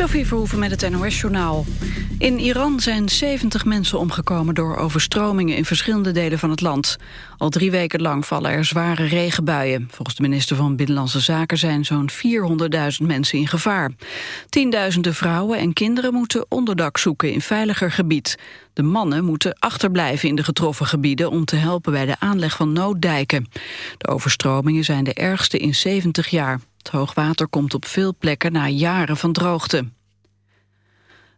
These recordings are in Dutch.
Sophie Verhoeven met het NOS-journaal. In Iran zijn 70 mensen omgekomen door overstromingen in verschillende delen van het land. Al drie weken lang vallen er zware regenbuien. Volgens de minister van Binnenlandse Zaken zijn zo'n 400.000 mensen in gevaar. Tienduizenden vrouwen en kinderen moeten onderdak zoeken in veiliger gebied. De mannen moeten achterblijven in de getroffen gebieden om te helpen bij de aanleg van nooddijken. De overstromingen zijn de ergste in 70 jaar. Het hoogwater komt op veel plekken na jaren van droogte.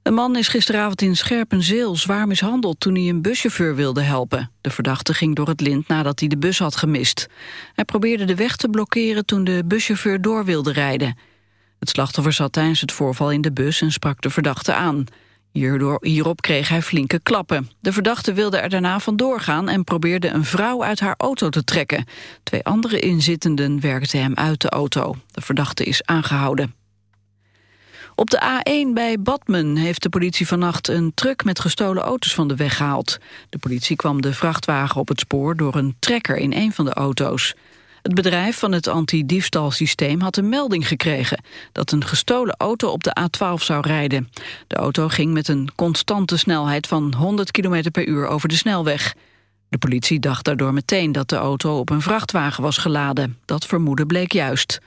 Een man is gisteravond in Scherpenzeel zwaar mishandeld toen hij een buschauffeur wilde helpen. De verdachte ging door het lint nadat hij de bus had gemist. Hij probeerde de weg te blokkeren toen de buschauffeur door wilde rijden. Het slachtoffer zat tijdens het voorval in de bus en sprak de verdachte aan. Hierop kreeg hij flinke klappen. De verdachte wilde er daarna vandoor gaan en probeerde een vrouw uit haar auto te trekken. Twee andere inzittenden werkten hem uit de auto. De verdachte is aangehouden. Op de A1 bij Badmen heeft de politie vannacht een truck met gestolen auto's van de weg gehaald. De politie kwam de vrachtwagen op het spoor door een trekker in een van de auto's. Het bedrijf van het anti-diefstalsysteem had een melding gekregen... dat een gestolen auto op de A12 zou rijden. De auto ging met een constante snelheid van 100 km per uur over de snelweg. De politie dacht daardoor meteen dat de auto op een vrachtwagen was geladen. Dat vermoeden bleek juist.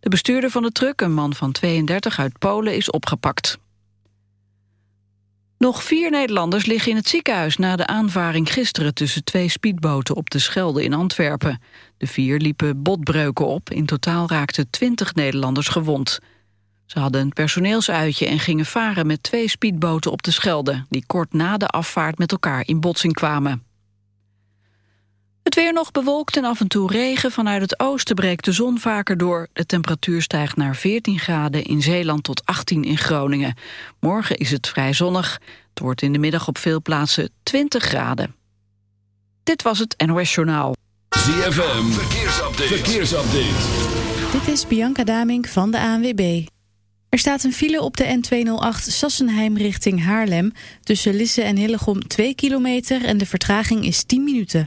De bestuurder van de truck, een man van 32 uit Polen, is opgepakt. Nog vier Nederlanders liggen in het ziekenhuis na de aanvaring gisteren tussen twee speedboten op de Schelde in Antwerpen. De vier liepen botbreuken op. In totaal raakten twintig Nederlanders gewond. Ze hadden een personeelsuitje en gingen varen met twee speedboten op de Schelde... die kort na de afvaart met elkaar in botsing kwamen. Het weer nog bewolkt en af en toe regen. Vanuit het oosten breekt de zon vaker door. De temperatuur stijgt naar 14 graden in Zeeland tot 18 in Groningen. Morgen is het vrij zonnig. Het wordt in de middag op veel plaatsen 20 graden. Dit was het NOS Journaal. ZFM, verkeersupdate. verkeersupdate. Dit is Bianca Damink van de ANWB. Er staat een file op de N208 Sassenheim richting Haarlem... tussen Lisse en Hillegom 2 kilometer en de vertraging is 10 minuten.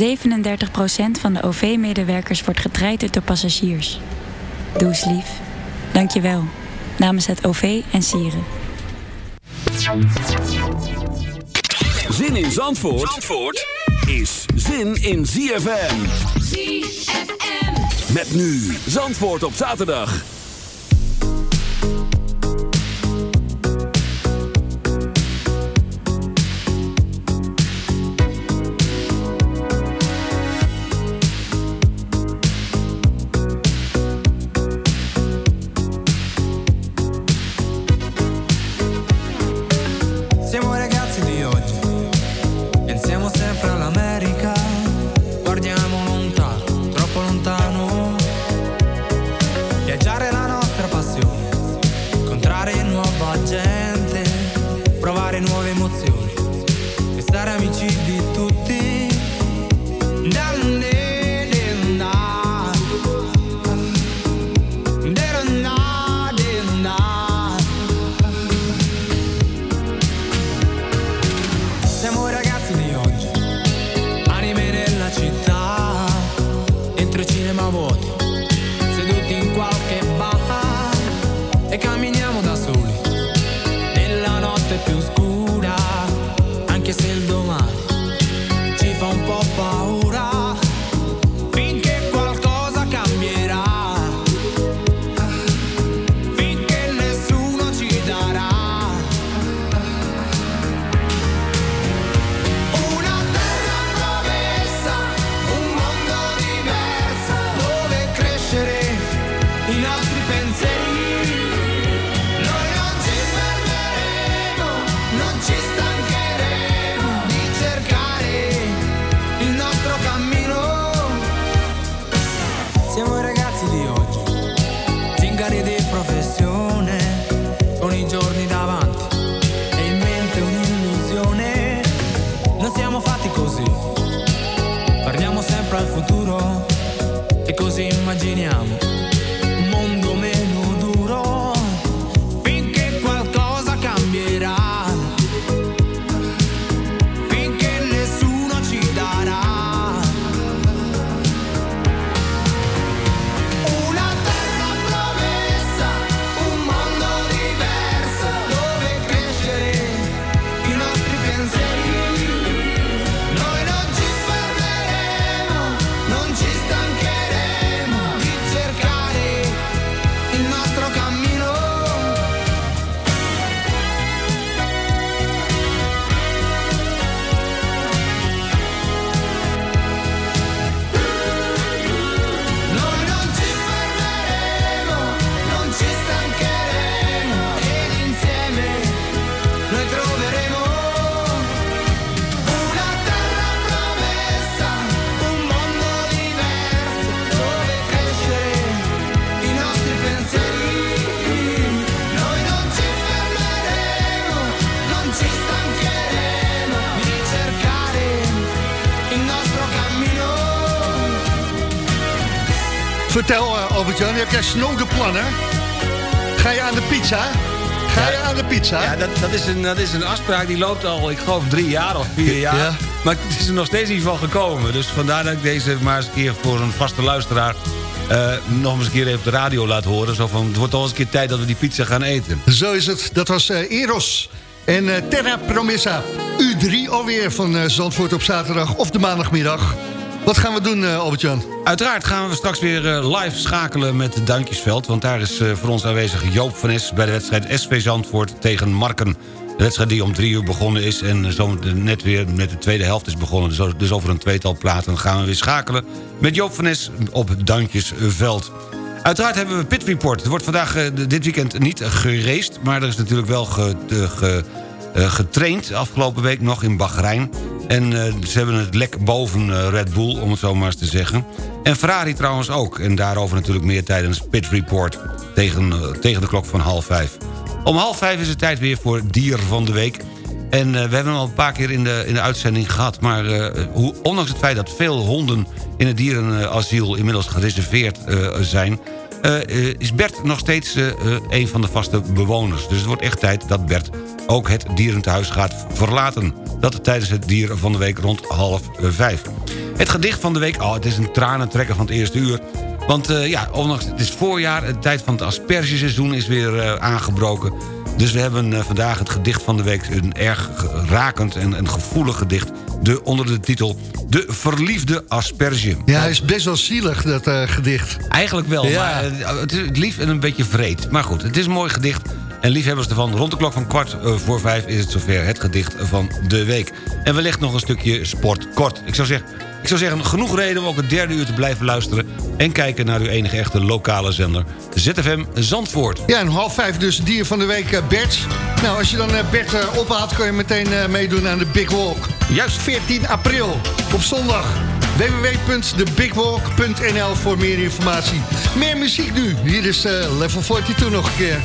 37% van de OV-medewerkers wordt getraind door passagiers. Doe eens lief. Dank je wel. Namens het OV en Sieren. Zin in Zandvoort, Zandvoort is zin in ZFM. ZFM. Met nu Zandvoort op zaterdag. Vertel eh, Albert-Jan, heb jij snode plannen? Ga je aan de pizza? Ga je aan de pizza? Ja, dat, dat, is een, dat is een afspraak die loopt al, ik geloof, drie jaar of vier jaar. Ja. Maar het is er nog steeds niet van gekomen. Dus vandaar dat ik deze maar eens een keer voor een vaste luisteraar... eh, nog eens een keer even op de radio laat horen. Zo van, het wordt al eens een keer tijd dat we die pizza gaan eten. Zo is het. Dat was eh, Eros. En Terra Promessa. U3 alweer van Zandvoort op zaterdag of de maandagmiddag. Wat gaan we doen, eh, Albert-Jan? Uiteraard gaan we straks weer eh, live schakelen met het Duinkjesveld... want daar is eh, voor ons aanwezig Joop van Es... bij de wedstrijd SV Zandvoort tegen Marken. De wedstrijd die om drie uur begonnen is... en zo net weer met de tweede helft is begonnen. Dus Dus over een tweetal platen gaan we weer schakelen... met Joop van Es op het Duinkjesveld. Uiteraard hebben we Pit Report. Er wordt vandaag dit weekend niet geraced... maar er is natuurlijk wel getraind afgelopen week nog in Bahrein. En eh, ze hebben het lek boven eh, Red Bull, om het zo maar eens te zeggen. En Ferrari trouwens ook. En daarover natuurlijk meer tijdens Pit Report tegen, eh, tegen de klok van half vijf. Om half vijf is het tijd weer voor Dier van de Week. En we hebben hem al een paar keer in de, in de uitzending gehad. Maar hoe, ondanks het feit dat veel honden in het dierenasiel inmiddels gereserveerd zijn... is Bert nog steeds een van de vaste bewoners. Dus het wordt echt tijd dat Bert ook het dierentehuis gaat verlaten. Dat tijdens het dier van de week rond half vijf. Het gedicht van de week, oh, het is een tranentrekker van het eerste uur. Want eh, ja, ondanks het is voorjaar, de tijd van het aspergeseizoen is weer eh, aangebroken. Dus we hebben eh, vandaag het gedicht van de week... een erg rakend en een gevoelig gedicht... De, onder de titel De Verliefde Asperge. Ja, hij is best wel zielig, dat gedicht. Eigenlijk wel, Ja. maar het is lief en een beetje vreed. Maar goed, het is een mooi gedicht. En liefhebbers ervan, rond de klok van kwart eh, voor vijf... is het zover het gedicht van de week. En wellicht nog een stukje sport kort. Ik zou zeggen, ik zou zeggen genoeg reden om ook het derde uur te blijven luisteren... en kijken naar uw enige echte lokale zender, ZFM Zandvoort. Ja, en half vijf dus dier van de week, eh, Bert. Nou, als je dan eh, Bert ophaalt, kan je meteen meedoen aan de Big Walk. Juist. 14 april, op zondag. www.thebigwalk.nl voor meer informatie. Meer muziek nu. Hier is eh, Level 42 nog een keer.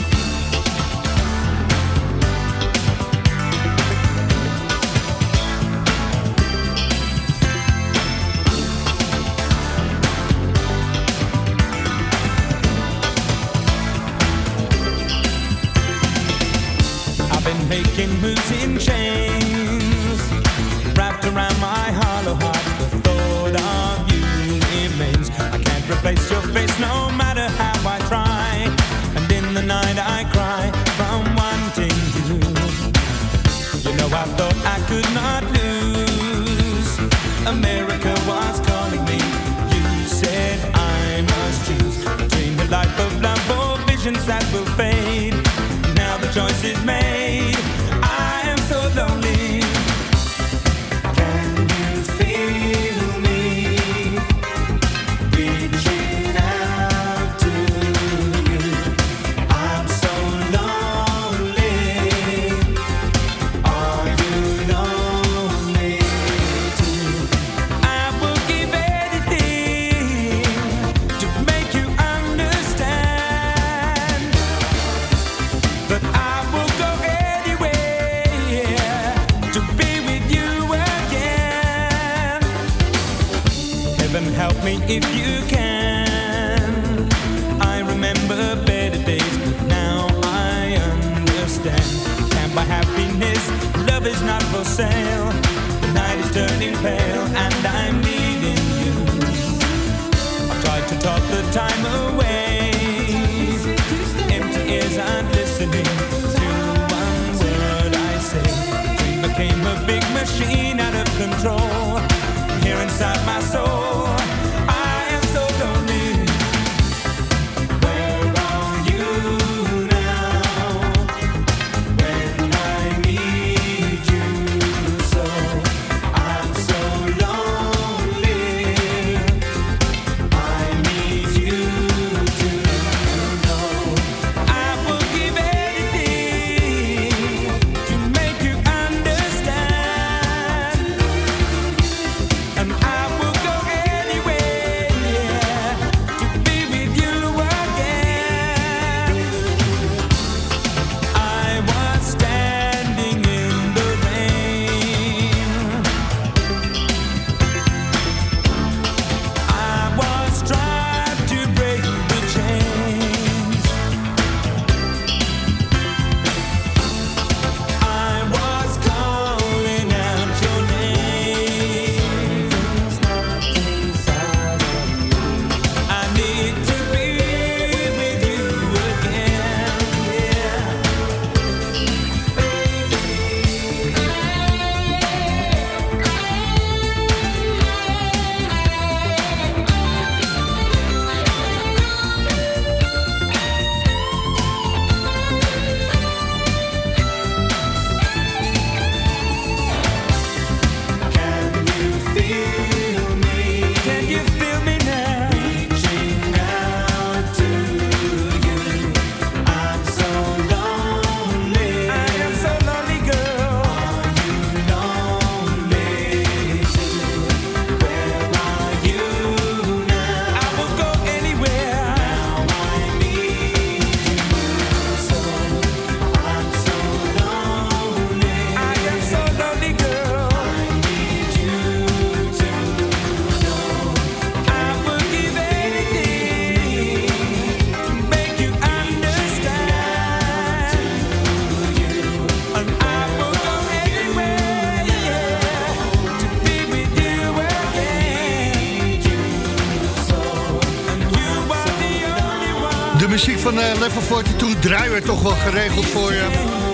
Level 42 draaien we toch wel geregeld voor je.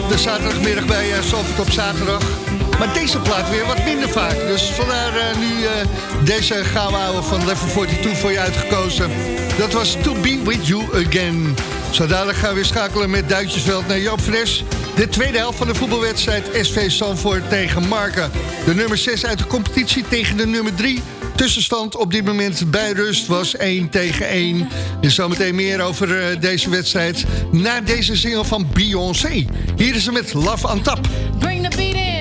De zaterdagmiddag bij uh, op zaterdag. Maar deze plaat weer wat minder vaak. Dus vandaar eh, nu uh, deze gaan houden van Level 42 voor je uitgekozen. Dat was To Be With You Again. Zo dadelijk gaan we weer schakelen met Duitjesveld naar Joop Fres. De tweede helft van de voetbalwedstrijd SV Sanford tegen Marken. De nummer 6 uit de competitie tegen de nummer 3 tussenstand op dit moment bij rust was 1 tegen 1. Dus zometeen meer over eh, deze wedstrijd na deze single van Beyoncé. Hier is ze met Love on Tap. Bring the beat in.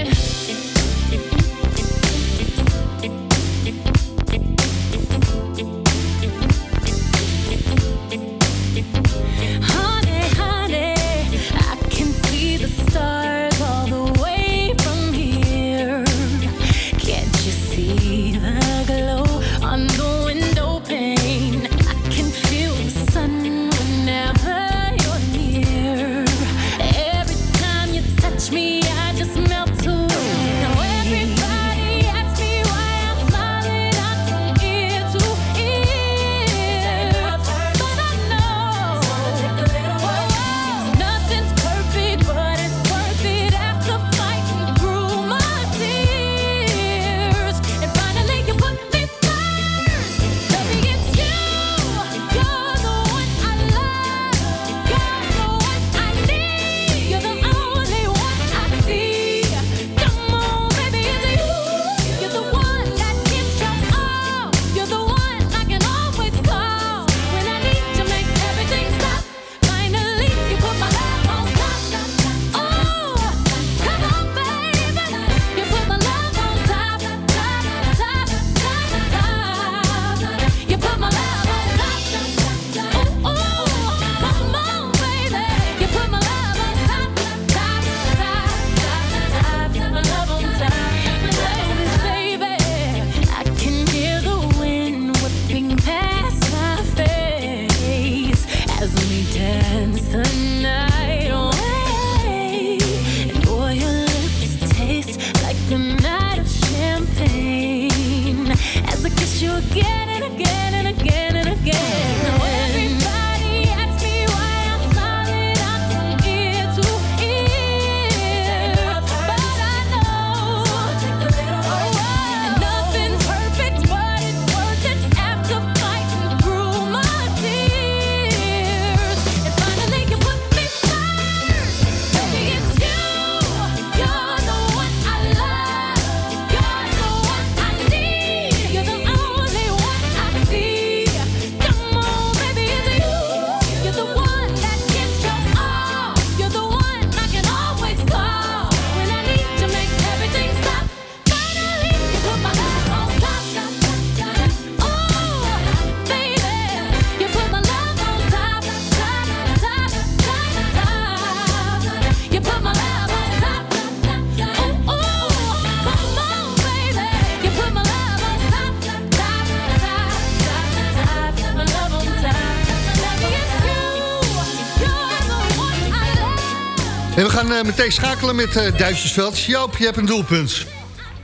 Meteen schakelen met eh Duitsersveld. Joop, je hebt een doelpunt.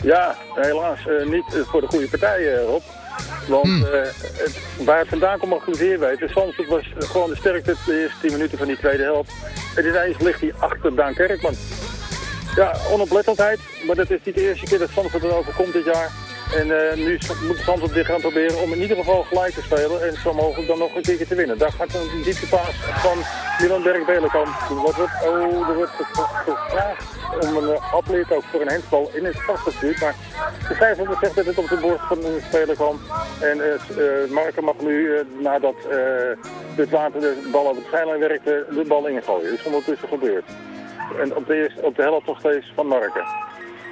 Ja, helaas eh, niet eh, voor de goede partij, eh, Rob. Want Hmm. eh, het, waar het vandaan komt mag ik zeer weten. Zandvoort was eh, gewoon de sterkte de eerste 10 minuten van die tweede helft. En ineens ligt hij achter Daan Kerkman. Ja, onoplettendheid. Maar dat is niet de eerste keer dat Zandvoort er overkomt dit jaar. En eh, nu moet Zandvoort dit gaan proberen om in ieder geval gelijk te spelen. En zo mogelijk dan nog een keertje te winnen. Daar gaat een dieptepaas van Milan Berg-Belenkamp. Wat wordt, oh, er wordt gevraagd om een uh, atleet ook voor een handbal in het vast. Maar de scheidsrechter zegt dat het op de borst van een speler kwam. En uh, uh, Marken mag nu, uh, nadat het water de bal over de zijlijn werkte, de bal ingooien. Dat is ondertussen gebeurd. En op de, eerste, op de helft nog steeds van Marken.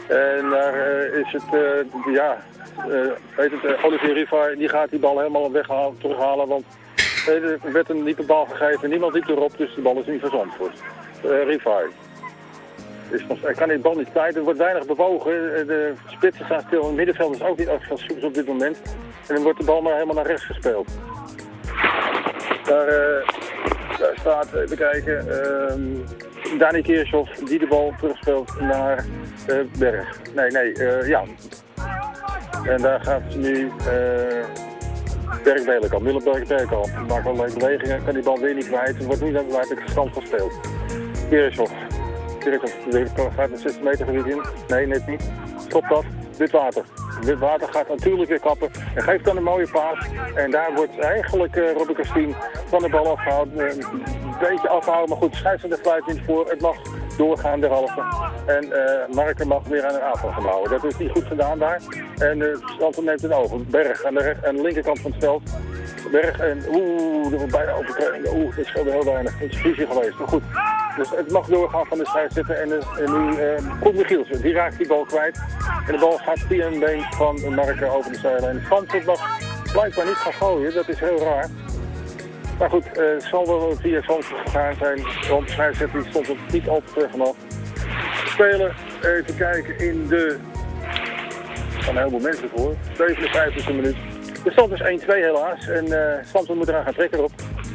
En daar uh, is het, uh, ja, uh, weet het, Olivier Riva, die gaat die bal helemaal weghalen, terughalen, want er werd een diepe bal gegeven, niemand liep erop, dus de bal is niet van Zandvoort. Uh, Riva. Is hij kan die bal niet kwijt, er wordt weinig bewogen, de spitsen staan stil, het middenveld is ook niet soeps op dit moment. En dan wordt de bal maar helemaal naar rechts gespeeld. Daar, staat, even kijken, uh, Dani Keershoff die de bal terugspeelt naar uh, Berg. Nee, nee, uh, ja. En daar gaat nu uh, Berg Belenkamp, Belenkamp. Maakt allerlei bewegingen, kan die bal weer niet kwijt. Wordt nu naar de stand gespeeld. Keershoff. Keershoff gaat de 60 meter gebied in. Nee, net niet. Stop dat. Dit water. Dit water gaat natuurlijk weer kappen en geeft dan een mooie paas. En daar wordt eigenlijk uh, Robin Kastien van de bal afgehaald. Uh, een beetje afhouden, maar goed, scheidsrechter fluit niet voor. Het mag doorgaan derhalve. En uh, Marken mag weer aan een aanval gaan bouwen. Dat is niet goed gedaan daar. En uh, neemt het over. Berg aan de, recht, aan de linkerkant van het veld. Berg en oeh, er wordt bijna overkregen. Oeh, dat scheelde heel weinig. Het is geweest, maar goed. Dus het mag doorgaan van de scheidsrechter. En, en nu uh, Koen Michielsen, die raakt die bal kwijt. En de bal gaat via een been van Marken over de zijlijn. Stanton mag blijkbaar niet gaan gooien, dat is heel raar. Maar goed, uh, het zal wel via Zandvoort gegaan zijn, want scheidsrechter stond er niet al te ver vanaf. Spelen, even kijken, in de... van een heleboel mensen voor, 57e minuut. De stand is 1-2 helaas en uh, Zandvoort moet eraan gaan trekken op.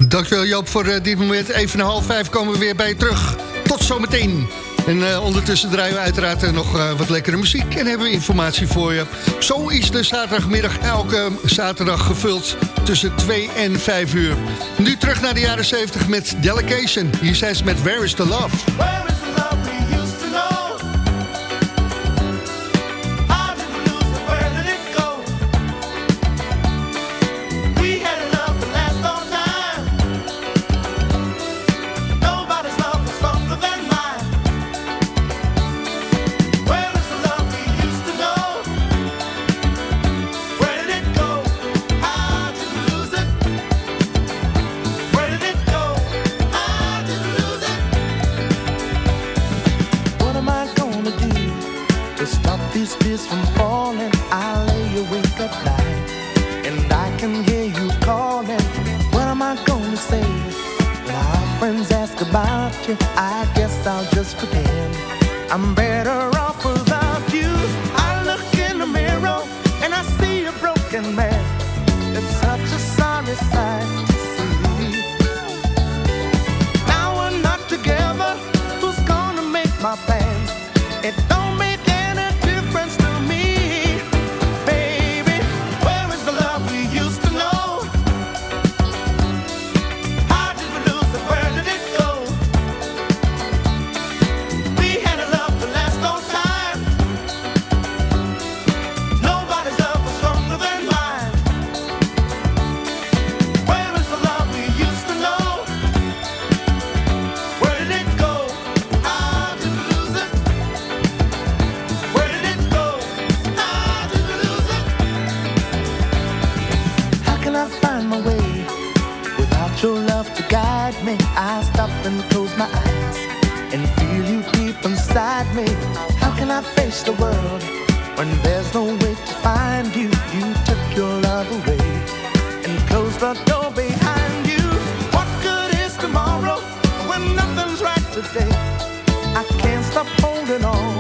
Dankjewel Joop voor uh, dit moment. Even na half vijf komen we weer bij je terug. Tot zometeen. En uh, ondertussen draaien we uiteraard uh, nog uh, wat lekkere muziek en hebben we informatie voor je. Zo is de zaterdagmiddag elke zaterdag gevuld tussen 2 en 5 uur. Nu terug naar de jaren 70 met Delegation. Hier zijn ze met? Where is the love and feel you deep inside me. How can I face the world when there's no way to find you? You took your love away and closed the door behind you. What good is tomorrow when nothing's right today? I can't stop holding on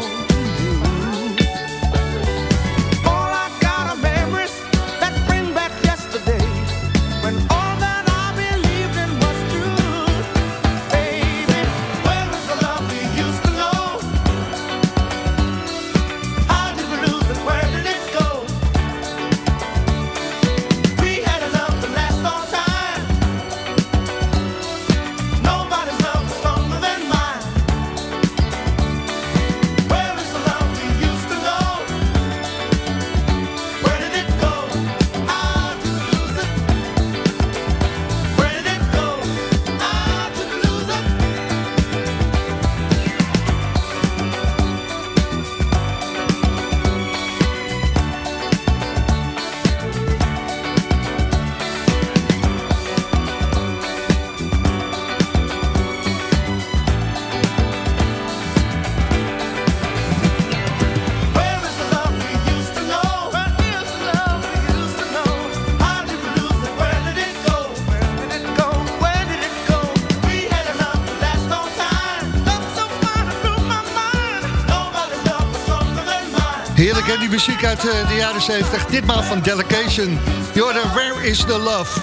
muziek uit eh, de jaren 70. Ditmaal van Delegation. Jordan, where is the love?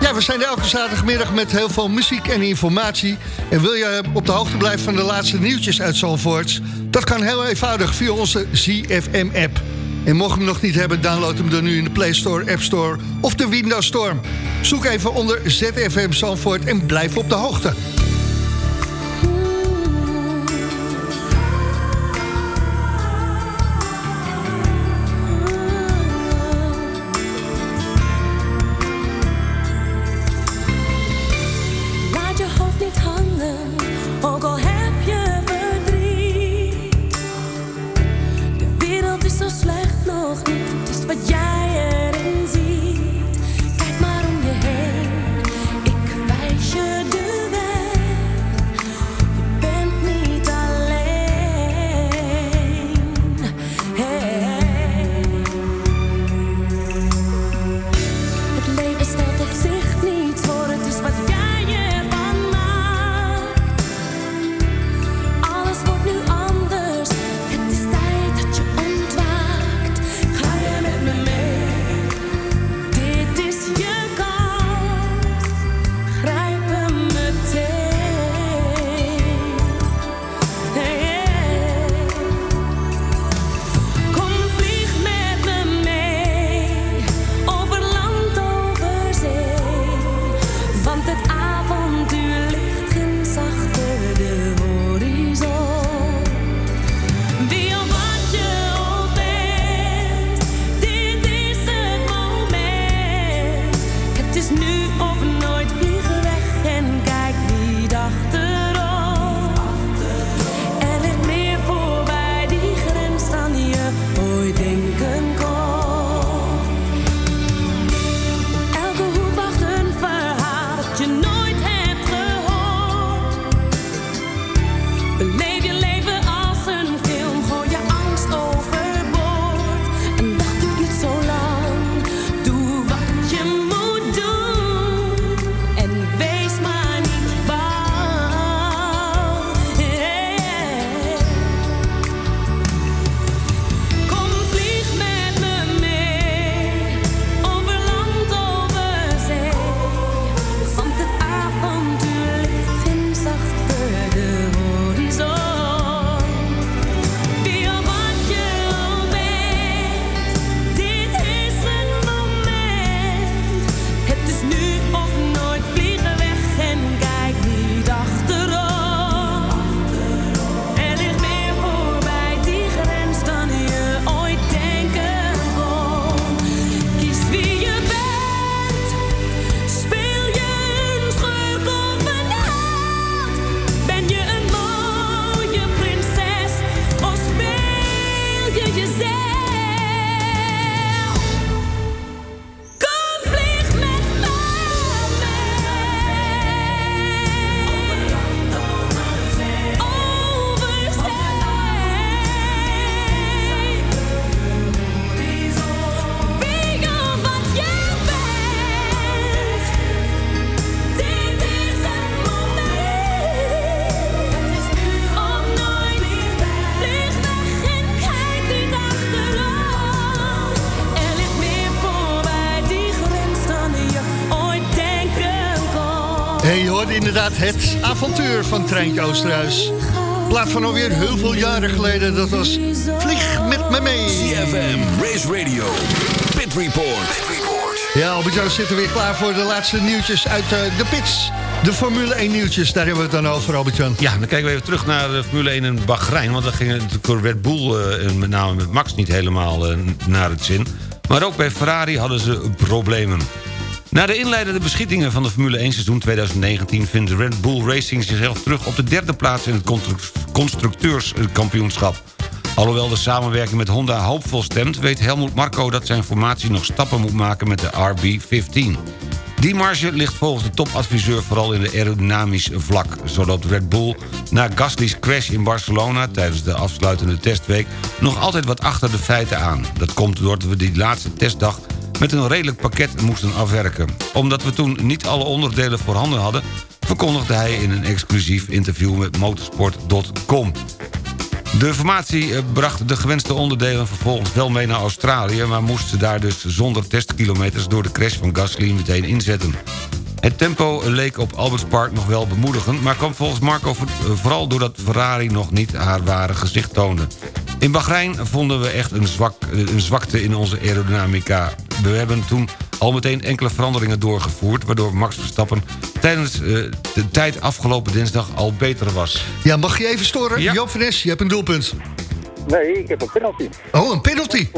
Ja, we zijn er elke zaterdagmiddag met heel veel muziek en informatie. En wil je op de hoogte blijven van de laatste nieuwtjes uit Zandvoort? Dat kan heel eenvoudig via onze ZFM-app. En mocht je hem nog niet hebben, download hem dan nu in de Play Store, App Store of de Windows Store. Zoek even onder ZFM Zandvoort en blijf op de hoogte. believe inderdaad het avontuur van Treintje Oosterhuis. Plaat van alweer heel veel jaren geleden, dat was Vlieg met me mee. CFM, Race Radio, Pit Report. Ja, Albert-Jan zit er weer klaar voor de laatste nieuwtjes uit eh, de pits. De Formule 1 nieuwtjes, daar hebben we het dan over, Albert-Jan. Ja, dan kijken we even terug naar de Formule 1 in Bahrein. Want daar ging het natuurlijk voor Red Bull, eh, en met name met Max, niet helemaal eh, naar het zin. Maar ook bij Ferrari hadden ze problemen. Na de inleidende beschietingen van de Formule 1 seizoen 2019... vindt Red Bull Racing zichzelf terug op de derde plaats... in het constru- constructeurskampioenschap. Alhoewel de samenwerking met Honda hoopvol stemt... weet Helmut Marko dat zijn formatie nog stappen moet maken met de RB15. Die marge ligt volgens de topadviseur vooral in de aerodynamisch vlak... zodat Red Bull na Gasly's crash in Barcelona... tijdens de afsluitende testweek nog altijd wat achter de feiten aan. Dat komt doordat we die laatste testdag met een redelijk pakket moesten afwerken. Omdat we toen niet alle onderdelen voorhanden hadden... verkondigde hij in een exclusief interview met motorsport.com. De formatie eh, bracht de gewenste onderdelen vervolgens wel mee naar Australië... maar moest ze daar dus zonder testkilometers door de crash van Gasly meteen inzetten. Het tempo leek op Alberts Park nog wel bemoedigend... maar kwam volgens Marco eh, vooral doordat Ferrari nog niet haar ware gezicht toonde. In Bahrein vonden we echt een, zwak, eh, een zwakte in onze aerodynamica. We hebben toen al meteen enkele veranderingen doorgevoerd... waardoor Max Verstappen tijdens eh, de tijd afgelopen dinsdag al beter was. Ja, mag je even storen? Joop van Es, je hebt een doelpunt. Nee, ik heb een penalty. Oh, een penalty.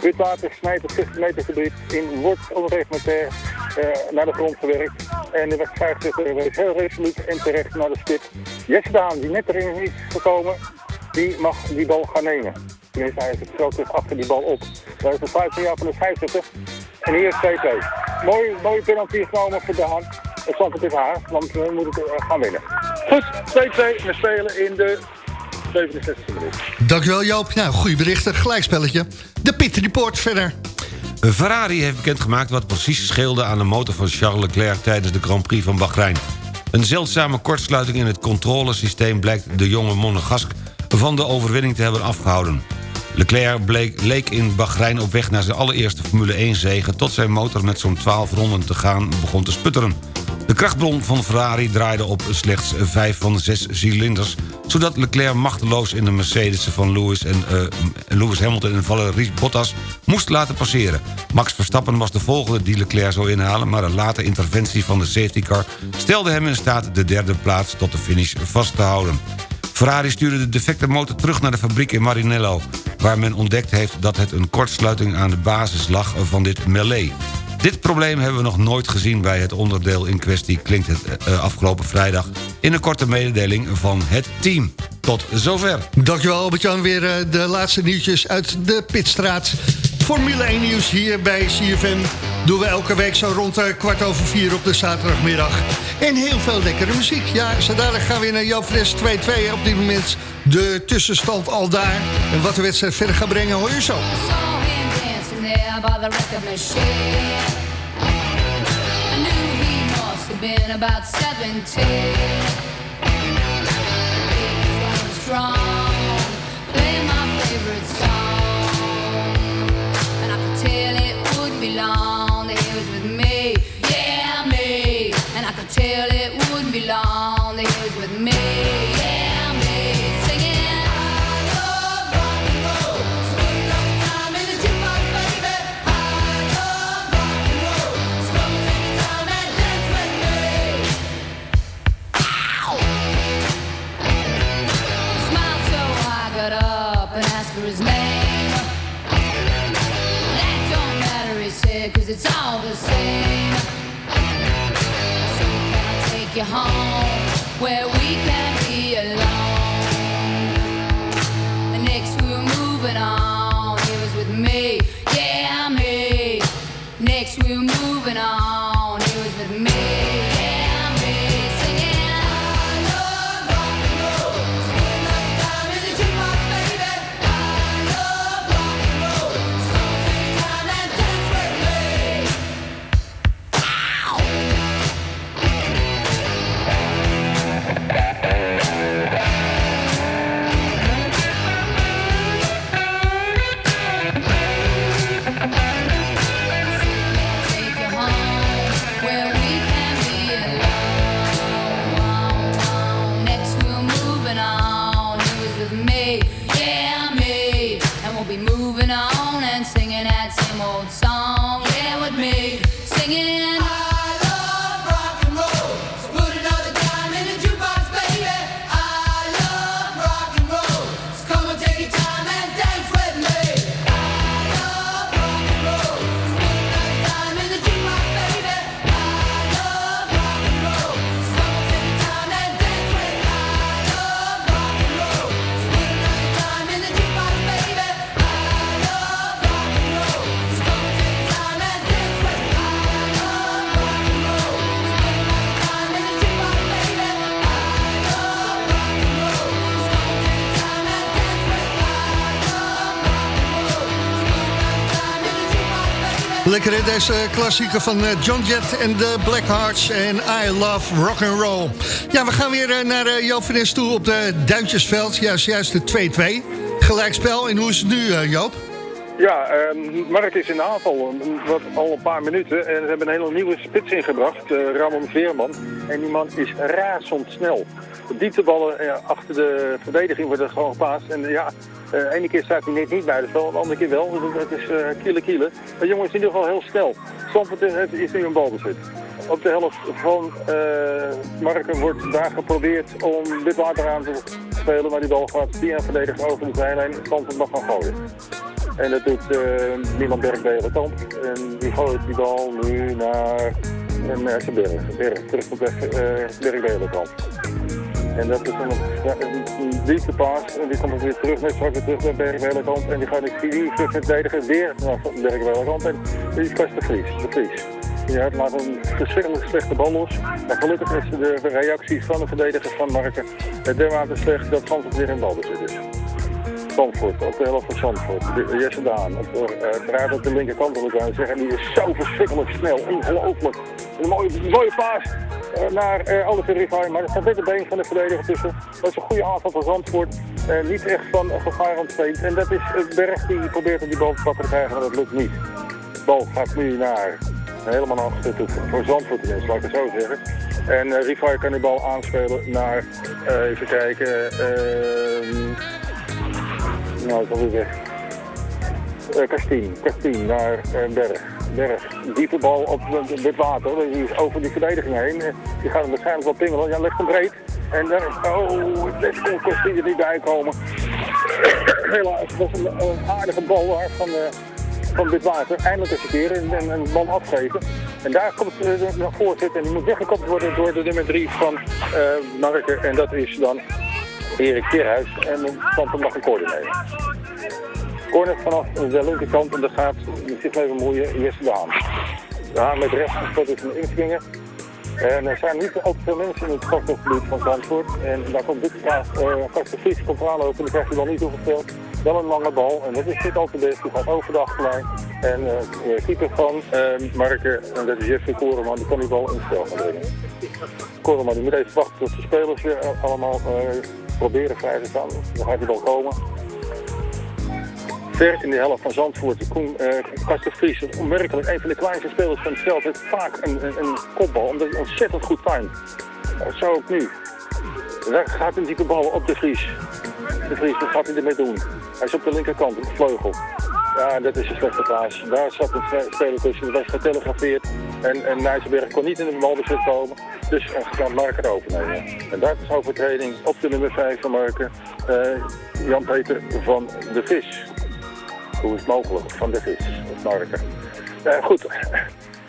Witwater snijdt het 60 meter gebied in, wordt onreglementair eh naar de grond gewerkt. En de scheidsrechter is heel resoluut en terecht naar de stip. Jesse Daan, die net erin is gekomen, die mag die bal gaan nemen. Tenminste, hij stoot zich achter die bal op. Dat is een 15 jaar van de scheidsrechter. En hier is 2-2. Mooi, mooie penalty genomen voor Daan. Het zal het is haar, want we moeten eh, gaan winnen. Goed, 2-2. We spelen in de 67 minuut. Dankjewel Joop. Nou, goede berichten. Gelijkspelletje. De Pit Report verder. Ferrari heeft bekendgemaakt wat precies scheelde aan de motor van Charles Leclerc tijdens de Grand Prix van Bahrein. Een zeldzame kortsluiting in het controlesysteem blijkt de jonge Monegask van de overwinning te hebben afgehouden. Leclerc bleek, leek in Bahrein op weg naar zijn allereerste Formule 1 zege... tot zijn motor met zo'n 12 ronden te gaan begon te sputteren. De krachtbron van Ferrari draaide op slechts 5 van de 6 cilinders... zodat Leclerc machteloos in de Mercedes van Lewis, en, eh, Lewis Hamilton en Valerie Bottas moest laten passeren. Max Verstappen was de volgende die Leclerc zou inhalen... maar een late interventie van de safety car stelde hem in staat... de derde plaats tot de finish vast te houden. Ferrari stuurde de defecte motor terug naar de fabriek in Marinello... waar men ontdekt heeft dat het een kortsluiting aan de basis lag van dit melee. Dit probleem hebben we nog nooit gezien bij het onderdeel in kwestie... klinkt het eh, afgelopen vrijdag in een korte mededeling van het team. Tot zover. Dankjewel Albert-Jan. Weer eh, de laatste nieuwtjes uit de Pitstraat. Formule 1 nieuws hier bij CFM. Doen we elke week zo rond eh, kwart over vier op de zaterdagmiddag. En heel veel lekkere muziek. Ja, zo gaan we weer naar Joop Fres 2-2. Op dit moment de tussenstand al daar. En wat de wedstrijd verder gaat brengen hoor je zo. There by the record machine. I knew he must have been about 17. He was strong, Lekker hè, deze klassieker van eh, John Jett en de Blackhearts en I Love Rock and Roll. Ja, we gaan weer eh, naar eh, Joop toe op de Duintjesveld. Juist, juist de 2-2. Gelijkspel. En hoe is het nu, Joop? Ja, ehm, Mark is in aanval wat, al een paar minuten. En ze hebben een hele nieuwe spits ingebracht, eh, Ramon Veerman. En die man is razendsnel. De diepteballen eh, achter de verdediging worden gewoon gepaast. En eh, ja, de ene keer staat hij net niet bij de spel, de andere keer wel. Dus het is eh kiele kiele. Maar jongen is in ieder geval heel snel. Stamford is, nu een balbezit. Op de helft van eh Marken wordt daar geprobeerd om dit water aan te spelen. Maar die bal gaat via een verdediger over de zijlijn. Stamford mag gaan gooien. En dat doet uh, niemand Berg Belenkamp. En die gooit die bal nu naar, naar zijn berg. Terug op Berg, uh, Berg Belenkamp. En dat is een, een, diepe paas. En die komt weer terug, net straks terug naar Berg Belenkamp. En die gaat die die terug met verdedigen weer naar Berg Belenkamp. En die is vast de Vries. De Vries. Ja, het maakt een verschrikkelijk slechte bal los. Maar gelukkig is de reactie van de verdediger van Marken dermate slecht dat Zandvoort weer in balbezit is. Zandvoort, op de helft van Zandvoort. De- Jesse Daan, op de, uh, draait op de linkerkant wil ik aan zeggen. En die is zo verschrikkelijk snel, ongelooflijk. Een mooie, mooie paas eh, naar uh, Oliver Rivai, maar er staat net een been van de verdediger tussen. Dat is een goede aanval van Zandvoort. Eh, niet echt van gevaar ontsteend. En dat is uh, Berg die probeert om die bal te pakken te krijgen, maar dat lukt niet. De bal gaat nu naar helemaal naar achter toe, voor Zandvoort laat ik het zo zeggen. En uh, kan die bal aanspelen naar, eh, even kijken, ehm nou, het is weg. Kastien, Kastien naar uh, Berg. Berg, diepe bal op dit water, die is over die verdediging heen. Eh, Die gaat hem waarschijnlijk wel pingelen. Ja, legt hem breed. En daar, oh, dit kon Kastien er niet bij komen. Helaas, het was een, een aardige bal van, uh, van dit water. Eindelijk eens een keer en, en een bal afgeven. En daar komt uh, naar voorzit en die moet weggekopt worden door de nummer 3 van uh, Marker. En dat is dan Erik Keerhuis. En dan stand mag een corner nemen. Corner vanaf de linkerkant en dat gaat, je zit even moeien, Jesse de Haan. De Haan met rechts dat is een inswinger. En er zijn niet te veel mensen in het strafgebied van Zandvoort. En daar komt dit graag, uh, de Vries komt aanlopen en dan krijgt hij dan niet toegespeeld. Wel een lange bal en dat is dit al te best. Die gaat over de achterlijn. En uh, keeper van uh, Marken, en dat is Jeffrey Koreman, die kan die bal in het spel gaan brengen. Koreman die moet even wachten tot de spelers weer allemaal uh, proberen vrij te staan. Dan gaat die bal komen. Ver in de helft van Zandvoort, Koen, uh, Kasten Vries, onmerkelijk een van de kleinste spelers van het veld, heeft vaak een, een, kopbal, omdat hij ontzettend goed timed. Zo ook nu. Daar gaat een diepe bal op de Vries. De Vries, wat gaat hij ermee doen? Hij is op de linkerkant, op de vleugel. Ja, dat is een slechte plaats. Daar zat een speler tussen, dat was getelegrafeerd. En, en kon niet in de balbezit komen. Dus gaat Marker overnemen. En daar is overtreding op de nummer 5 van Marker. Uh, Jan-Peter van de Vis. Hoe is het mogelijk? Van de Vis, Marker. Goed,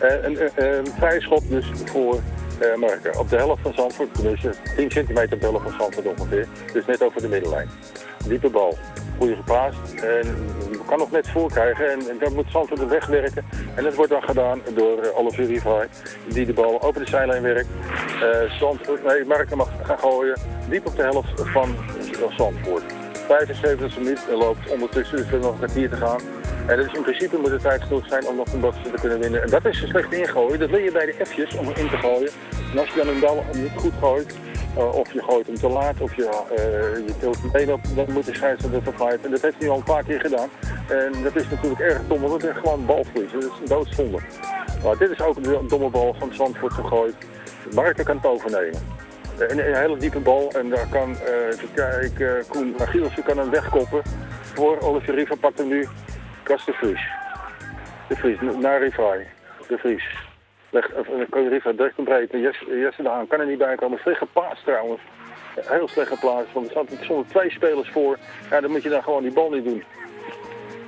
uh, een, een vrije schop dus voor uh. Op de helft van Zandvoort, dus 10 centimeter op van Zandvoort ongeveer. Dus net over de middenlijn. Diepe bal, goede geplaatst. En kan nog net voorkrijgen en, en dan moet Zandvoort de weg werken. En dat wordt dan gedaan door uh, Olivier Rivai, die de bal over de zijlijn werkt. Uh, Zandvoort, nee, Marker mag gaan gooien, diep op de helft van Zandvoort. 75 minuten loopt ondertussen, dus hebben nog een kwartier te gaan. En dus in principe moet de tijd genoeg zijn om nog een box te kunnen winnen. En dat is een slecht ingooien. Dat wil je bij de F'jes om in te gooien. En als je dan een bal niet goed gooit, uh, of je gooit hem te laat, of je, uh, je tilt hem been op, dan moet de scheidsrechter dat fluiten. En dat heeft hij al een paar keer gedaan. En dat is natuurlijk erg dom, want het is gewoon balverlies. Dat is een doodzonde. Maar dit is ook een domme bal van Zandvoort gegooid. Marken kan het overnemen. Een, hele diepe bal en daar kan, uh, kijken, uh, Koen Gielsen kan hem wegkoppen. Voor Olivier Riva pakt hem nu Kast de Vries. De Vries, naar Rivai. De Vries. Leg, uh, Riva direct een breed. Jesse, Jesse de kan er niet bij komen. Slecht geplaatst trouwens. Heel slecht geplaatst, want er zaten zonder twee spelers voor. Ja, dan moet je dan gewoon die bal niet doen.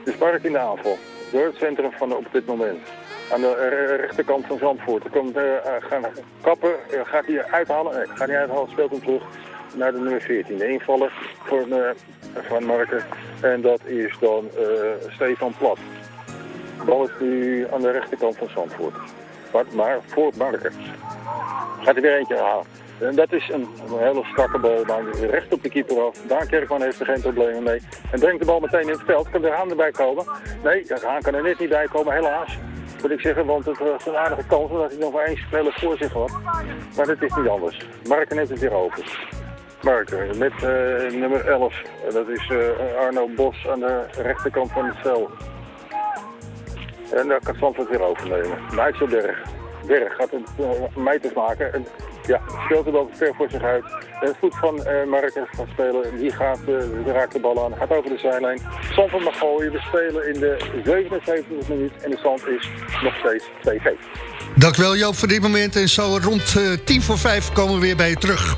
Dus Mark in de aanval. Door het centrum van op dit moment aan de rechterkant van Zandvoort. Er komt uh, gaan kappen, gaat hij uithalen? Nee, gaat hij uithalen, speelt hem terug naar de nummer 14. De invaller voor, uh, van Marken. En dat is dan Stefan Plat. Bal is nu aan de rechterkant van Zandvoort. Maar, maar voor Marken. Gaat hij weer eentje halen. En dat is een, hele strakke bal, maar recht op de keeper af. Daan Kerkman heeft er geen problemen mee. En brengt de bal meteen in het veld. Kan de Haan erbij komen? Nee, Haan kan er net niet bij komen, helaas. moet ik zeggen, want het was een aardige kans dat hij nog maar één speler voor zich had. Maar dat is niet anders. Marken heeft het weer open. Marken met eh, nummer 11. En Dat is eh, Arno Bos aan de rechterkant van het veld. En daar kan Zandvoort weer overnemen. Nijtselberg. Berg gaat het uh, meters maken. En ja, speelt hem ook ver voor zich uit. En het voet van uh, Marcus gaat spelen. Die gaat, uh, raakt de bal aan. Gaat over de zijlijn. Zandvoort mag gooien. We spelen in de 77e minuut. En de stand is nog steeds 2-2. Dankjewel Joop voor dit moment. En zo rond uh, tien voor vijf komen we weer bij je terug.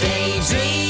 Daydream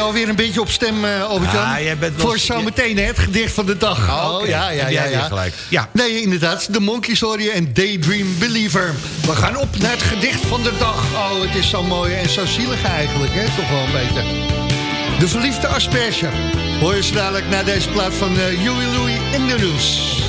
je alweer een beetje op stem, uh, Albert-Jan? Ja, jij bent Voor zometeen hè, het gedicht van de dag. Oh, oké. ja, ja, ja. ja. gelijk. Ja. Nee, inderdaad. De Monkeys hoor je en Daydream Believer. We gaan op naar het gedicht van de dag. Oh, het is zo mooi en zo zielig eigenlijk, hè? Toch wel een beetje. De verliefde asperge. Hoor je ze dadelijk naar deze plaat van uh, Huey Louie in de News.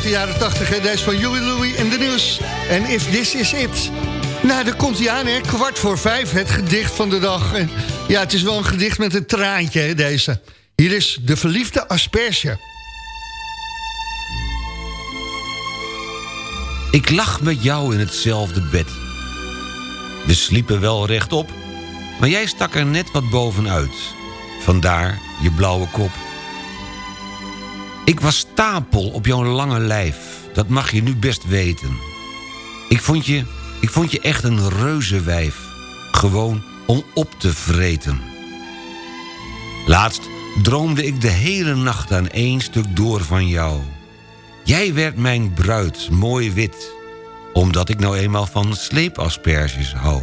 Uit de jaren 80. Hè? Deze van Huey Louie in de nieuws. En If This Is It. Nou, daar komt hij aan, kwart voor vijf, het gedicht van de dag. En ja, het is wel een gedicht met een traantje, deze. Hier is De Verliefde Asperge. Ik lag met jou in hetzelfde bed. We sliepen wel rechtop, maar jij stak er net wat bovenuit. Vandaar je blauwe kop. Ik was stapel op jouw lange lijf, dat mag je nu best weten. Ik vond je, ik vond je echt een reuzenwijf, gewoon om op te vreten. Laatst droomde ik de hele nacht aan één stuk door van jou. Jij werd mijn bruid, mooi wit, omdat ik nou eenmaal van sleepasperges hou.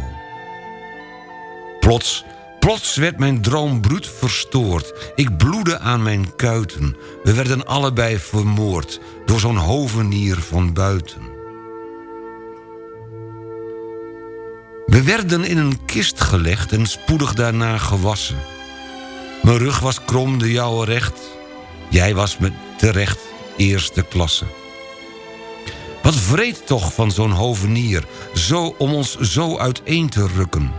Plots, plots werd mijn droom bruut verstoord. Ik bloedde aan mijn kuiten. We werden allebei vermoord door zo'n hovenier van buiten. We werden in een kist gelegd en spoedig daarna gewassen. Mijn rug was krom, de jouwe recht. Jij was me terecht eerste klasse. Wat vreed toch van zo'n hovenier, zo om ons zo uiteen te rukken.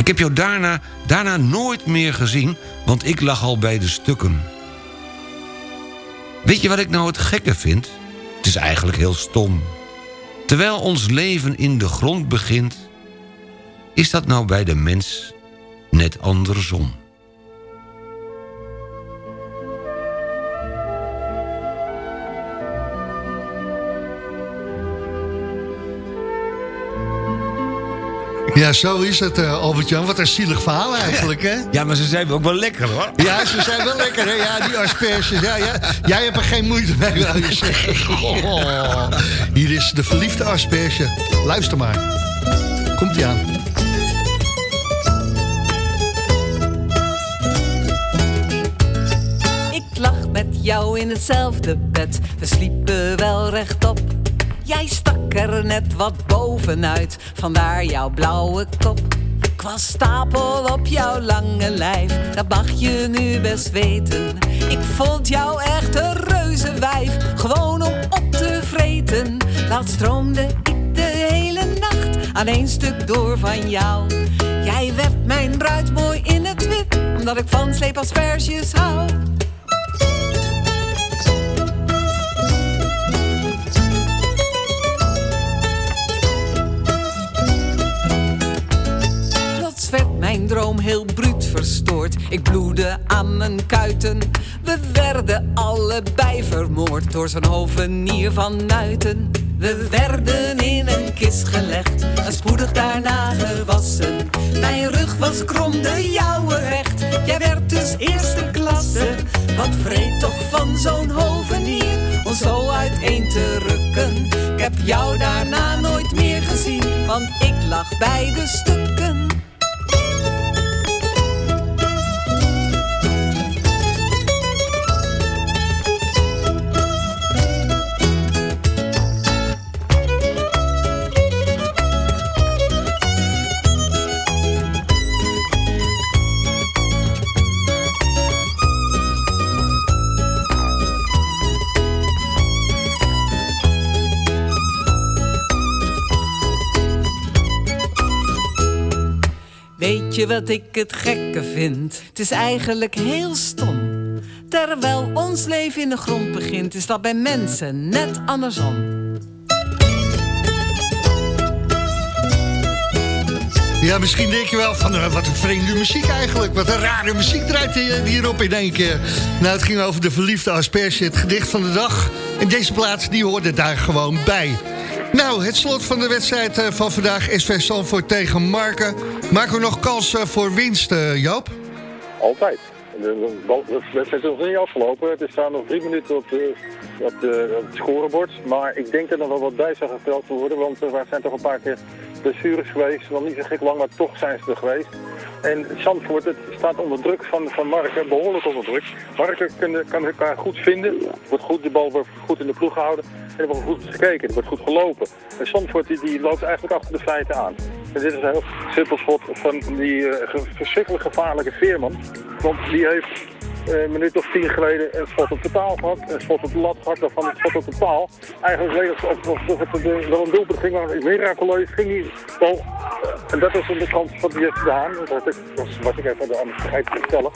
Ik heb jou daarna, daarna nooit meer gezien, want ik lag al bij de stukken. Weet je wat ik nou het gekke vind? Het is eigenlijk heel stom. Terwijl ons leven in de grond begint... is dat nou bij de mens net andersom. Ja, zo is het, uh, Albert-Jan. Wat een zielig verhaal eigenlijk, hè? Ja, maar ze zijn ook wel lekker, hoor. Ja, ze zijn wel lekker, hè? Ja, die asperges. Ja, ja. Jij hebt er geen moeite mee, wil je zeggen. Oh, hier is de verliefde asperge. Luister maar. Komt-ie aan. Ik lag met jou in hetzelfde bed. We sliepen wel rechtop. Jij stak er net wat bovenuit, vandaar jouw blauwe kop. Ik was stapel op jouw lange lijf, dat mag je nu best weten. Ik vond jou echt een reuze wijf, gewoon om op te vreten. Laat stroomde ik de hele nacht aan één stuk door van jou. Jij werd mijn bruid mooi in het wit, omdat ik van sleepasperges hou. Werd mijn droom heel bruut verstoord. Ik bloedde aan mijn kuiten. We werden allebei vermoord door zo'n hovenier van Nuiten. We werden in een kist gelegd en spoedig daarna gewassen. Mijn rug was krom, de jouwe recht. Jij werd dus eerste klasse. Wat vreed toch van zo'n hovenier om zo uiteen te rukken. Ik heb jou daarna nooit meer gezien, want ik lag bij de stukken. Wat ik het gekke vind? Het is eigenlijk heel stom. Terwijl ons leven in de grond begint, is dat bij mensen net andersom. Ja, misschien denk je wel van uh, wat een vreemde muziek eigenlijk. Wat een rare muziek draait hierop in keer. Nou, het ging over de verliefde asperge, het gedicht van de dag. En deze plaats, die hoorde daar gewoon bij. Nou, het slot van de wedstrijd uh, van vandaag SV Zandvoort tegen Marken. Maken we nog kans uh, voor winst, Joop? Altijd. De, wedstrijd is nog niet afgelopen. Het staan nog drie minuten op, op, de, op het scorebord. Maar ik denk dat er nog wel wat bij zou geteld worden. Want er zijn toch een paar keer blessures geweest. Nog niet zo gek lang, maar toch zijn ze er geweest. En Zandvoort het staat onder druk van, van Marken, behoorlijk onder druk. Marken kan, kan elkaar goed vinden. Wordt goed, de bal wordt goed in de ploeg gehouden. En er wordt goed gekeken, er wordt goed gelopen. En Zandvoort die, loopt eigenlijk achter de feiten aan. En dit is een heel simpel schot van die uh, verschrikkelijk gevaarlijke Veerman. Want die heeft eh, een minuut of tien geleden een schot op de paal gehad. Een schot op de lat gehad, daarvan een schot op de paal. Eigenlijk leek het of, of, of het eh, wel een doelpunt ging, maar miraculeus ging die bal. eh, en dat is de kant van de Haan. Dat was ik even aan het vergeten te vertellen.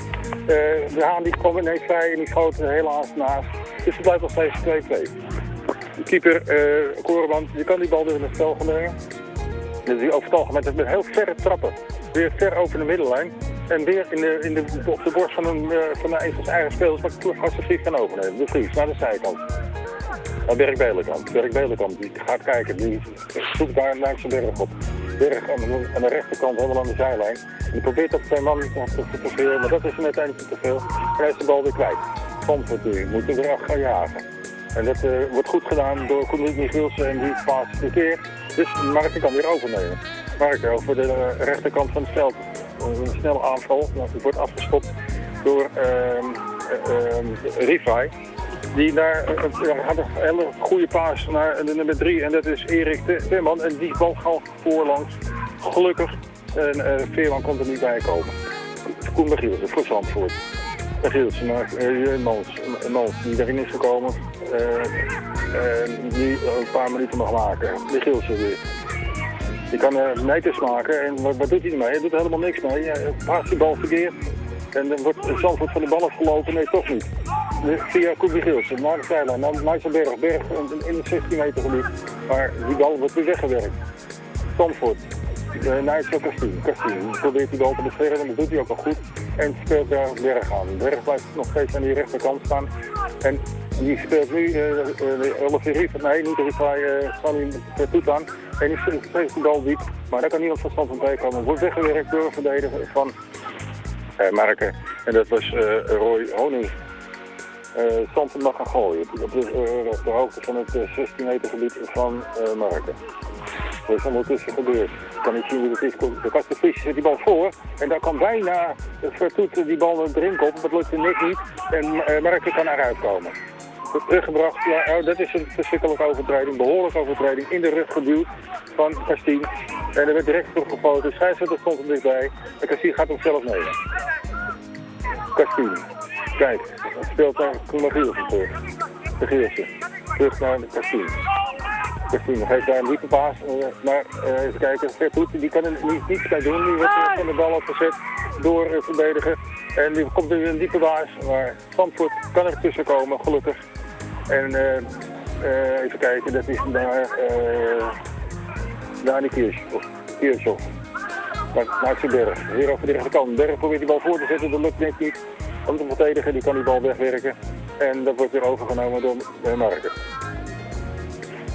Eh, de Haan die kwam ineens vrij en die schoot helaas naast. Dus het blijft nog steeds 2-2. De keeper, eh Koreman, die kan die bal weer in het spel gaan brengen. Dus die over het algemeen met heel verre trappen. Weer ver over de middenlijn. En weer in de, in de, op de borst van een, eh, van een van zijn eigen spelers. Maar als de Vries kan overnemen. De Vries, naar de zijkant. Naar Berk Belenkamp. Berk Belenkamp, die gaat kijken. Die zoekt daar naar zijn berg op. Berg aan de, de rechterkant, helemaal aan de zijlijn. En die probeert dat twee man te forceren. Maar dat is hem uiteindelijk te veel. En hij is de bal weer kwijt. Zandvoort nu, moet weer af gaan jagen. En dat eh, wordt goed gedaan door Koen Michielsen en die paast de keer. Dus Marken kan weer overnemen. Marken over de rechterkant van het veld. Een snelle aanval. Die wordt afgestopt door ehm eh, ehm, Rifai. Die daar eh, eh, had een hele goede paas naar de nummer 3. En dat is Erik Timman. En die bal gaat voorlangs. Gelukkig. En eh Veerman komt er niet bij komen. Koen Michielsen voor Zandvoort. Michielsen naar uh, Mans, Mans, die erin is gekomen. eh, eh, die een paar minuten mag maken. Michielsen weer. Die kan eh, meters maken en wat, doet hij ermee? Hij doet er helemaal niks mee. Hij paast die bal verkeerd. En dan wordt Zandvoort van de bal afgelopen. Nee, toch niet. Via Koen Michielsen naar de zijlijn. Meijselberg. Berg in- het 16 meter gebied. Maar die bal wordt weer weggewerkt. Zandvoort. Nigel Castien. Castien probeert die bal te beschermen, dat doet hij ook wel goed. En speelt daar Berg aan. Berg blijft nog steeds aan die rechterkant staan. En die speelt nu uh, Olivier Rief, nee niet Rief, hij uh, Salim Toet aan. En die speelt de bal diep. Maar daar kan niemand van stand van bij komen. Wordt weggewerkt door een verdediger van Marken. En dat was Roy Honing. Uh, mag gaan gooien op de, de hoogte van het uh, 16 meter gebied van Marken. Dat is ondertussen gebeurd. Ik kan niet zien hoe het is. De Kastenvries zet die bal voor. En daar kan bijna Vertoet die bal erin komen. Dat lukt net niet. En Marken kan eruit komen. Wordt teruggebracht. Ja, oh, dat is een verschrikkelijke overtreding. Behoorlijke overtreding. In de rug geduwd van Kastien. En er werd direct teruggefloten. De scheidsrechter stond er dichtbij. En Kastien gaat hem zelf nemen. Kastien. Kijk, speelt daar Gielsen terug. De Gielsen. Terug naar de Kastien. Kastien geeft daar een diepe paas. Uh, maar uh, even kijken, Vertoet, die kan er niet, niets bij doen. Die wordt van de bal afgezet door uh, verdediger. En die komt er weer een diepe paas. Maar Zandvoort kan er tussen komen, gelukkig. En even kijken, dat is daar, daar die Kirchhoff. Kirchhoff. Maar Maartje Berg, hier over de rechterkant. Berg probeert die bal voor te zetten, dat lukt net niet. Want de verdediger die kan die bal wegwerken. En dat wordt weer overgenomen door Marken.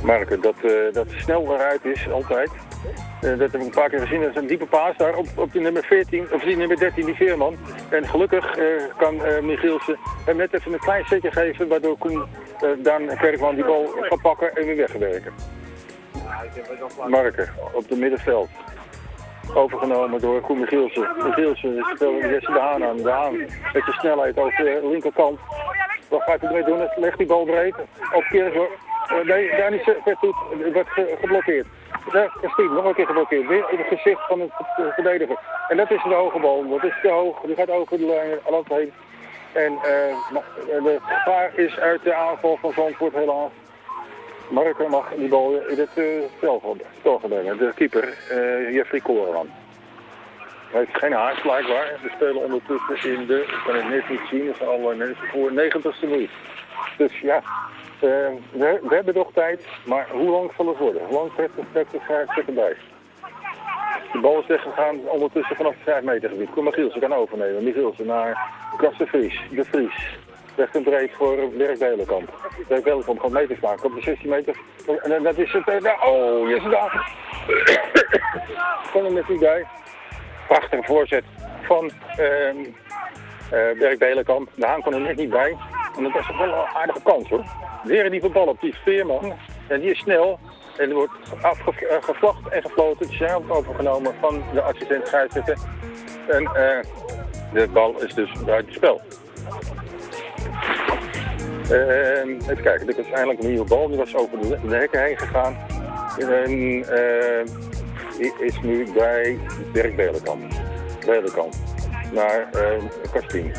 Marken, dat, dat snel eruit is, altijd. Uh, dat heb ik een paar keer gezien. Dat is een diepe paas daar op, op nummer 14, of die nummer 13, die Veerman. En gelukkig kan Michielsen hem net even een klein setje geven, waardoor Koen dan Kerkman die bal kan pakken en weer wegwerken. Marken, op het middenveld overgenomen door Koen Michielsen. Michielsen speelde Jesse de Haan aan. De Haan met je snelheid over de linkerkant. Wat gaat hij ermee doen? Legt die bal breed. Op Keershoff. Uh, nee, daar ver toe. wordt ge geblokkeerd. Is Stien nog een keer geblokkeerd. Weer in het gezicht van het verdediger. En dat is de hoge bal. Dat is te hoog. Die gaat over de land heen. En uh, de gevaar is uit de aanval van Zandvoort helaas. Marker mag die bal in het uh, brengen. De keeper, uh, Jeffrey Koreman. Hij heeft geen haast blijkbaar. We spelen ondertussen in de, ik kan het net niet zien, dat is al voor 90ste minuut. Dus ja, we, we, hebben nog tijd, maar hoe lang zal het worden? Hoe lang trekt de, trekt de scheidsrechter bij? De bal is weggegaan ondertussen vanaf het 5 meter gebied. Kom Michielsen kan overnemen. Michielsen naar Kras de Vries. De Vries. Recht en breed voor Dirk Belenkamp. Dirk Belenkamp gaat meters maken op de 16 meter. En dat is het. Uh, oh, yes, daar. Kon er net niet bij. Prachtige voorzet van uh, uh, Belenkamp. De Haan kon er net niet bij. En dat was wel een aardige kans hoor. Weer diepe bal op die Veerman. En die is snel. En er wordt afgevlacht en gefloten. Het is overgenomen van de assistent scheidsrechter. En uh, de bal is dus buiten spel. Uh, even kijken, dit is eindelijk een nieuwe bal. Die was over de, de hekken heen gegaan. En uh, die is nu bij Dirk Belenkamp. Belenkamp. Naar uh, Kastien.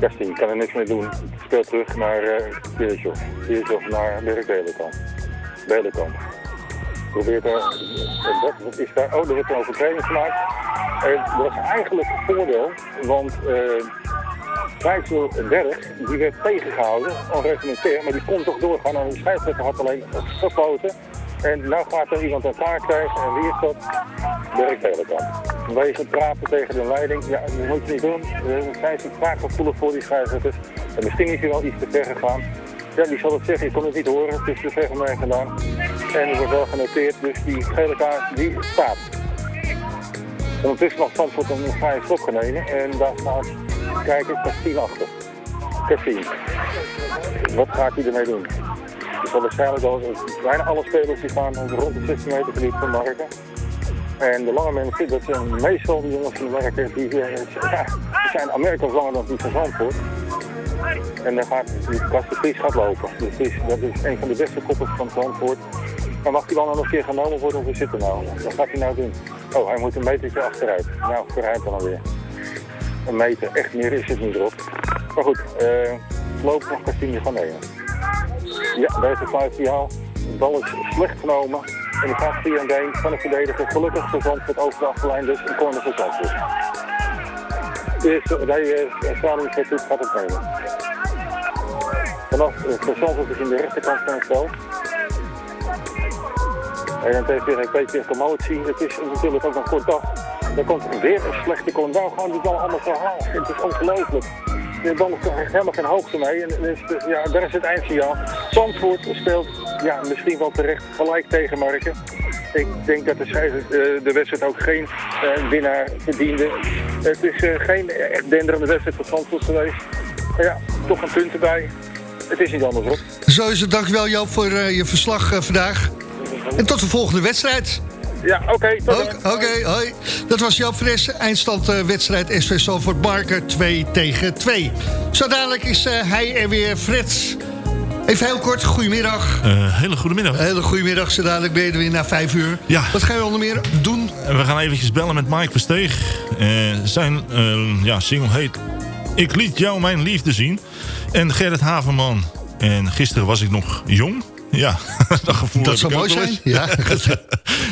Kastien kan er niks mee doen. Het speelt terug naar uh, Kirchhoff. Kirchhoff naar Dirk Belenkamp. Belenkamp. Probeert er... eh, wat is daar? Oh, er wordt een overtreding gemaakt. En dat was eigenlijk een voordeel, want... eh Berg, die werd tegengehouden, onreglementair, maar die kon toch doorgaan en de scheidsrechter had alleen gefloten. En nu gaat er iemand taak krijgen en wie is dat? Dirk Telekamp. Het praten tegen de leiding, ja, dat moet je niet doen. Er zijn ze vaak gevoelig voor die scheidsrechters. En misschien is hij wel iets te ver gegaan. Ja, die zal het zeggen, je kon het niet horen, het is te ver van mij gedaan. En er wordt wel genoteerd, dus die gele kaart, die staat. Ondertussen mag Zandvoort een vrije schop genomen en daar staat, kijk eens, Cassien achter. Cassien. Wat gaat hij ermee doen? Zal waarschijnlijk bijna alle spelers die gaan rond de 16 meter gebied van Marken. En de lange mensen, dat zijn meestal die jongens van Marken, die eh, die zijn Amerikaans langer dan die van Zandvoort. En dan gaat de Vries gaat lopen. Dus die is, dat is een van de beste koppels van Zandvoort. Maar mag die dan nog een keer genomen worden of hoe zit het nou? Wat gaat hij nou doen? Oh, hij moet een metertje achteruit. Nou, vooruit dan alweer. Een meter, echt meer is het niet erop. Maar goed, eh loop nog Kastien van nemen. Ja, is het vijf signaal. De bal is slecht genomen. En die gaat via een been van de verdediger. Gelukkig voor Zandvoort over de achterlijn, dus een corner voor Zandvoort. Dus hij Stadium gaat het nemen. Vanaf uh, Zandvoort is in de rechterkant van het veld. En dan heeft weer een beetje commotie. Het is natuurlijk ook een kort dag. Er komt weer een slechte corner. Nou gaan die bal allemaal verhaal. Het is ongelooflijk. Bal heeft helemaal geen hoogte mee. En dus, ja, daar is het eindsignaal. Zandvoort speelt ja, misschien wel terecht gelijk tegen Marken. Ik denk dat de, eh, de wedstrijd ook geen eh, winnaar verdiende. Het is eh, geen echt denderende wedstrijd voor Zandvoort geweest. Maar ja, toch een punt erbij. Het is niet anders op. Zo is het. Dankjewel Joop voor je verslag vandaag. En tot de volgende wedstrijd. Ja, oké. Oké, hoi. Dat was Joop Fres. Eindstand eh, wedstrijd SV Salford Marker 2 tegen 2. Zo dadelijk is eh, hij er weer, Frits. Even heel kort, goedemiddag. hele goedemiddag. Hele goedemiddag, zo dadelijk ben je er weer na 5 uur. Ja. Wat ga je onder meer doen? We gaan eventjes bellen met Mike Versteeg. Eh, zijn eh, ja, single heet Ik liet jou mijn liefde zien. En Gerrit Haverman. En gisteren was ik nog jong. Ja, dat gevoel Dat heb zou mooi zijn,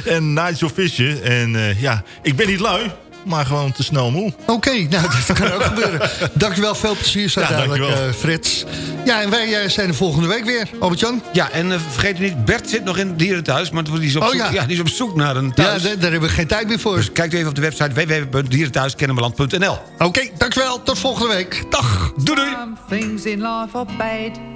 en Nigel Fischer. En eh, ja, ik ben niet lui, maar gewoon te snel moe. Oké, nou, dat kan ook gebeuren. Dankjewel, veel plezier zo Ja, dadelijk, eh, Frits. Ja, en wij eh, zijn de volgende week weer. Albert-Jan? Ja, en vergeet u niet, Bert zit nog in het dierenthuis, maar die is op, Oh, zoek, ja. ja. die is op zoek naar een Ja, thuis. daar, daar hebben we geen tijd meer voor. Dus kijkt u even op de website www.dierenthuiskennemerland.nl. Oké, dankjewel. Tot volgende week. Dag. Doei doei. Some things in life are bad.